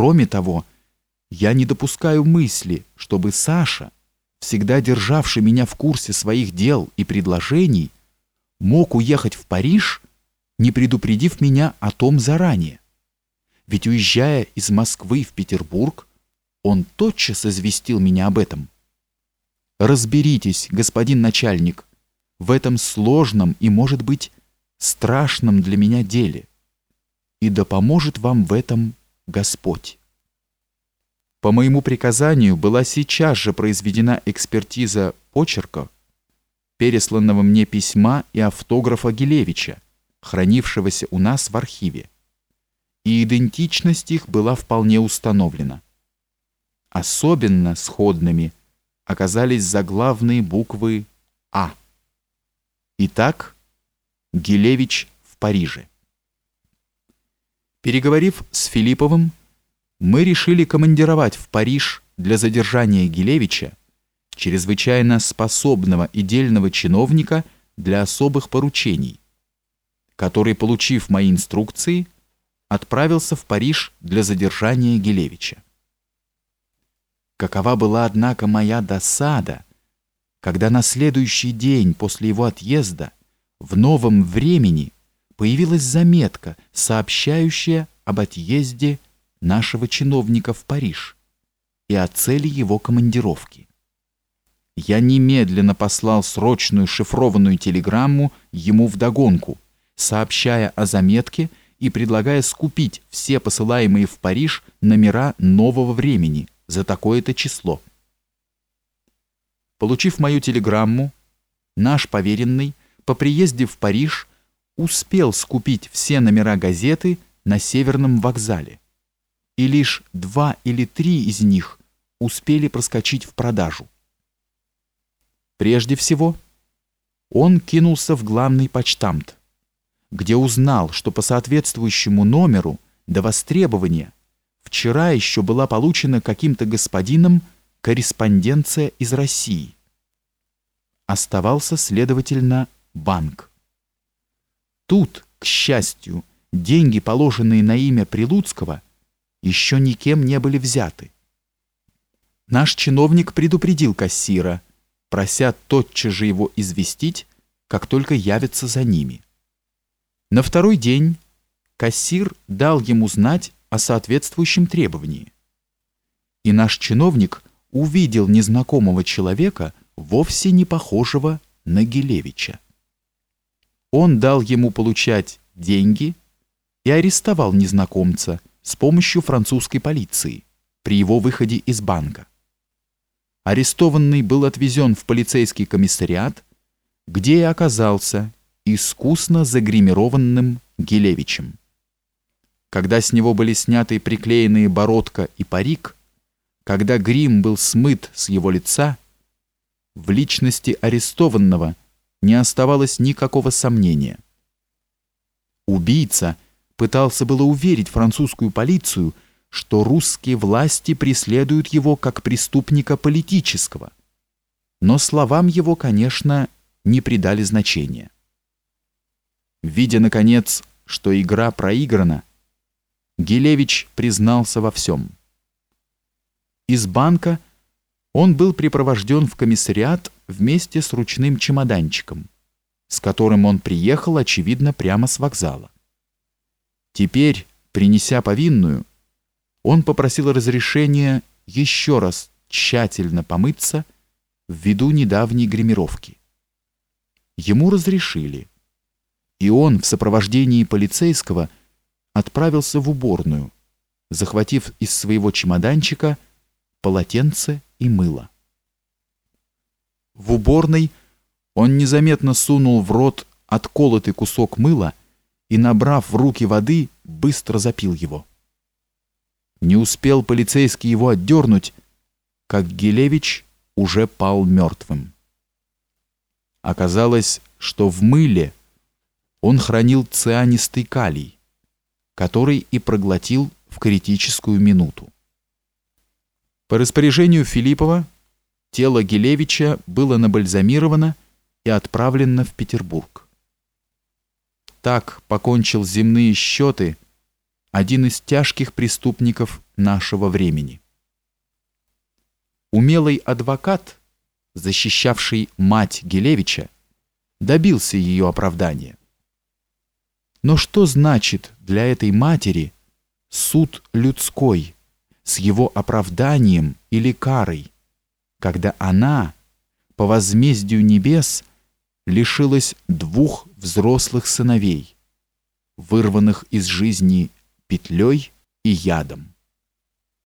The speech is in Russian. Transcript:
Кроме того, я не допускаю мысли, чтобы Саша, всегда державший меня в курсе своих дел и предложений, мог уехать в Париж, не предупредив меня о том заранее. Ведь уезжая из Москвы в Петербург, он тотчас известил меня об этом. Разберитесь, господин начальник, в этом сложном и, может быть, страшном для меня деле, и да поможет вам в этом Господь. По моему приказанию была сейчас же произведена экспертиза почерка, пересланного мне письма и автографа Гилевича, хранившегося у нас в архиве. И идентичность их была вполне установлена. Особенно сходными оказались заглавные буквы А. Итак, Гилевич в Париже. Переговорив с Филипповым, мы решили командировать в Париж для задержания Гилевича чрезвычайно способного и дельного чиновника для особых поручений, который, получив мои инструкции, отправился в Париж для задержания Гилевича. Какова была, однако, моя досада, когда на следующий день после его отъезда в новом времени появилась заметка, сообщающая об отъезде нашего чиновника в Париж и о цели его командировки. Я немедленно послал срочную шифрованную телеграмму ему вдогонку, сообщая о заметке и предлагая скупить все посылаемые в Париж номера нового времени за такое-то число. Получив мою телеграмму, наш поверенный по приезде в Париж успел скупить все номера газеты на Северном вокзале и лишь два или три из них успели проскочить в продажу. Прежде всего, он кинулся в главный почтамт, где узнал, что по соответствующему номеру до востребования вчера еще была получена каким-то господином корреспонденция из России. Оставался, следовательно, банк. Тут, к счастью, деньги, положенные на имя Прилуцкого, еще никем не были взяты. Наш чиновник предупредил кассира, прося тотчас же его известить, как только явится за ними. На второй день кассир дал ему знать о соответствующем требовании. И наш чиновник увидел незнакомого человека, вовсе не похожего на Гилевича. Он дал ему получать деньги и арестовал незнакомца, с помощью французской полиции при его выходе из банка. Арестованный был отвезен в полицейский комиссариат, где и оказался искусно загримированным Гилевичем. Когда с него были сняты приклеенные бородка и парик, когда грим был смыт с его лица, в личности арестованного не оставалось никакого сомнения. Убийца – пытался было уверить французскую полицию, что русские власти преследуют его как преступника политического. Но словам его, конечно, не придали значения. Видя, наконец, что игра проиграна, Гилевич признался во всем. Из банка он был припровожден в комиссариат вместе с ручным чемоданчиком, с которым он приехал, очевидно, прямо с вокзала. Теперь, принеся повинную, он попросил разрешения еще раз тщательно помыться ввиду недавней гримировки. Ему разрешили, и он в сопровождении полицейского отправился в уборную, захватив из своего чемоданчика полотенце и мыло. В уборной он незаметно сунул в рот отколотый кусок мыла и, набрав в руки воды, быстро запил его. Не успел полицейский его отдернуть, как Гелевич уже пал мертвым. Оказалось, что в мыле он хранил цианистый калий, который и проглотил в критическую минуту. По распоряжению Филиппова тело Гелевича было набальзамировано и отправлено в Петербург так покончил земные счеты один из тяжких преступников нашего времени. Умелый адвокат, защищавший мать Гелевича, добился ее оправдания. Но что значит для этой матери суд людской с его оправданием или карой, когда она по возмездию небес лишилась двух взрослых сыновей, вырванных из жизни петлей и ядом?